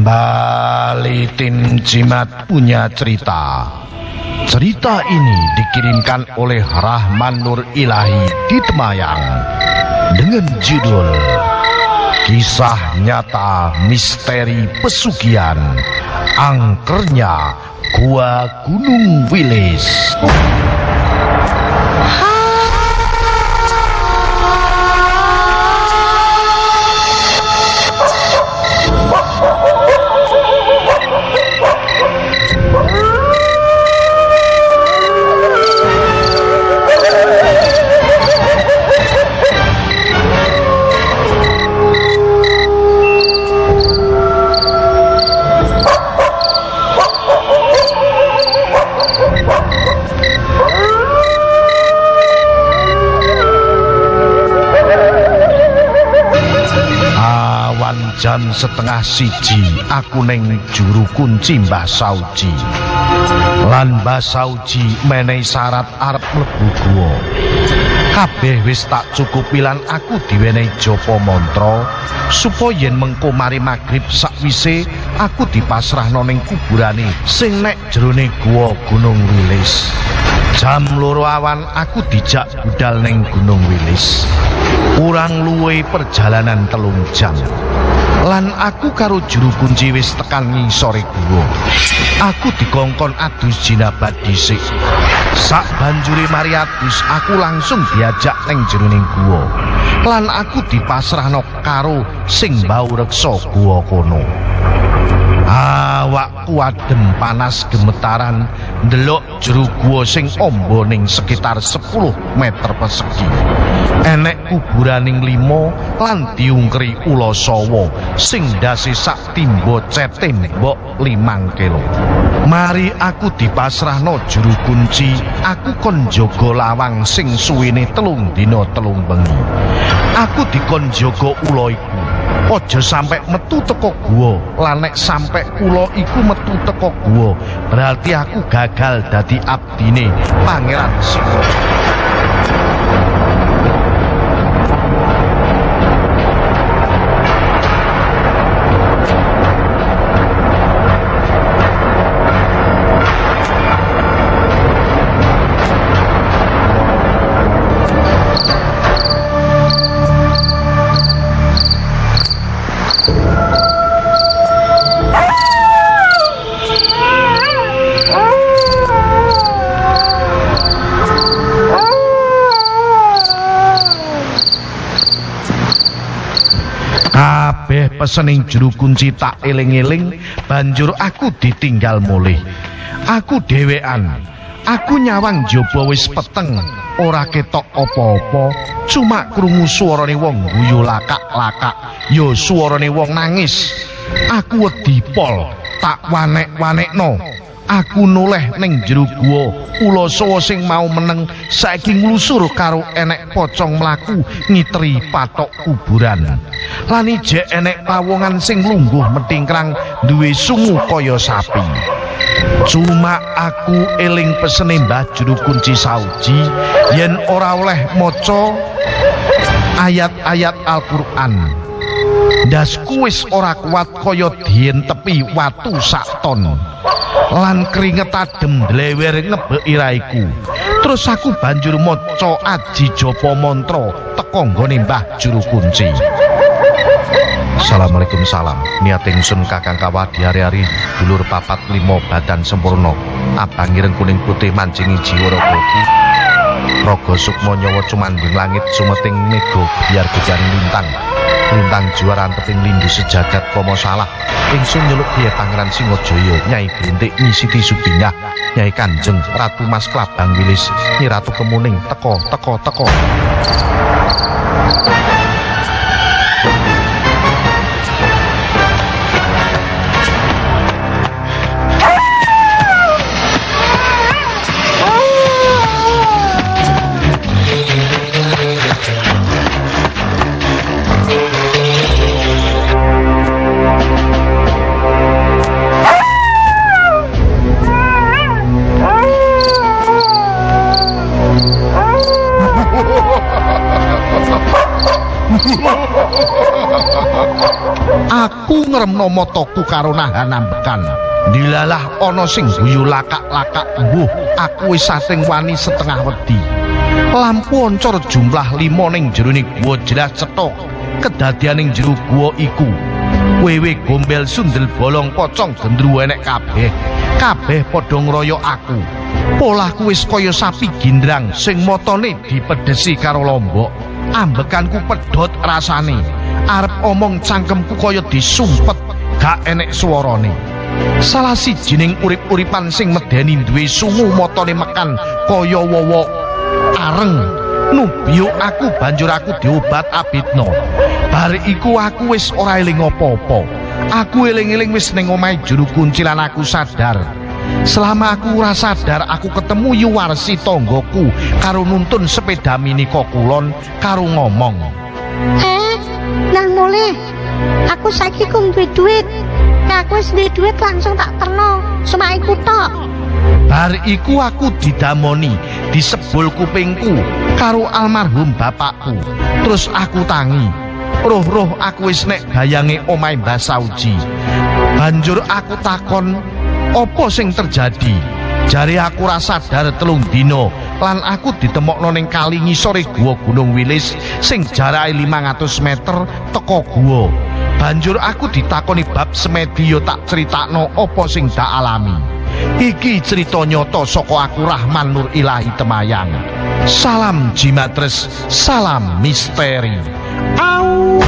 Kembali Tim Jimat punya cerita. Cerita ini dikirimkan oleh Rahman Nur Ilahi di Temayang dengan judul Kisah Nyata Misteri Pesugihan Angkernya Gua Gunung Wilis. Jam setengah siji aku neng juru kunci Mbah Sauji. Lan Mbah Sauji menehi syarat arep mlebu guwa. Kabeh wis tak cukupi lan aku diwenehi japa mantra supaya yen mengko mari magrib sakwise aku dipasrahno ning kuburane sing nek jerone guwa Gunung Wilis. Jam loro awan aku dijak budal ning Gunung Wilis. Kurang luwe perjalanan telung jam. Lan aku karo juru kunci wis tekan ngisore guwa. Aku dikongkon adus jinabat dhisik. Sak banjure mari adus aku langsung diajak ning jeroning guwa. Lan aku dipasrahno karo sing bau reksa guwa kono. Awakku adem panas gemetaran ndelok jero guwa sing amba ning sekitar 10 meter persegi. Enek kuburaning limo lan diungkeri ula sawa sing ndase sak timba cetembok limang kilo. Mari aku dipasrahno juru kunci, aku kon jaga lawang sing suwene telung dina telung bengi. Aku dikon jaga ula iku. Aja sampe metu teko guwa, lan nek sampe kula iku metu teko guwa, berarti aku gagal dadi abdine Pangeran Singgo. Kabeh pesening juru kunci tak eling-eling, banjur aku ditinggal mulih. Aku dhewean. Aku nyawang jaba wis peteng, ora ketok apa-apa, cuma krungu suarane wong guyu lakak-lakak, ya suarane wong nangis. Aku wedi pol, tak wanek-wanekno. Aku noleh ning jero guwa, ula sawa sing mau meneng saiki nglusur karo enek pocong mlaku ngitri patok kuburan. Lan ijek enek pawongan sing lungguh metingkrang duwe sungu kaya sapi. Cuma aku eling pesene Mbah Juru Kunci Sauji yen ora oleh maca ayat-ayat Al-Qur'an. Ndasku wis ora kuat kaya dientepi watu sak ton. Lan keringet adem dlewer ngebeki raiku. Terus aku banjur maca aji japa mantra teka nggone Mbah Juru Kunci. Assalamualaikum salam Niat ingsun kakang kawadi hari-hari Dulur papat limo badan sempurna Abang ireng kuning putih mancingi jiwa rogoku Rogo sukmo nyawa cumanding langit Sumeting nego biar gejan lintang Lintang juara anteping lindu sejagat komo salah. Ingsun nyeluk kiye pangeran Singojoyo Nyai Grintik Nyisiti Subingah Nyai Kanjeng Ratu Mas Klabang Wilis Nyi Ratu Kemuning Teko Teko Teko mataku karo nahan ambekan. Dilalah ana sing guyu lakak-lakak mbuh aku wis sating wani setengah wedi. Lampu oncor jumlah lima ning jeroning gua jelas cetok. Kedadian ning jero gua iku. Wewe gombel sundel bolong pocong gendru enek kabeh. Kabeh padha ngroyok aku. Polahku wis kaya sapi gindrang sing motone dipedhesi karo lombok. Ambekanku pedhot rasane. Arep omong cangkemku kaya disumpet, gak enek swarane. Salah sijining urip-uripan sing medeni duwe sungu motone mekan kaya wowo areng. Nubyo aku banjur aku diobat abitno. Bar iku aku wis ora eling apa-apa. Aku eling-eling wis ning omahe juru kunci lan aku sadar. Selama aku ora sadar aku ketemu Yuwarsi tonggoku karo nuntun sepeda mini kulon karo ngomong. Eh, nang mulih. Aku saiki kum duwe duit. Nek aku wis duwe duit langsung tak terno. Semaiku tok. Bar iku aku didamoni disebul kupingku karo almarhum bapakku. Terus aku tangi. Roh-roh aku wis nek bayange omahe Mbah Sauji. Banjur aku takon, "Apa sing terjadi?" Jari aku rasa sadar telung dino lan aku ditemokno ning kali ngisore gua Gunung Wilis sing jarake 500 meter teko gua. Banjur aku ditakoni bab semedi yo tak critakno apa sing tak alami. Iki cerita nyata saka aku Rahman Nur Ilahi Temayang. Salam Jimatres, salam misteri. Au.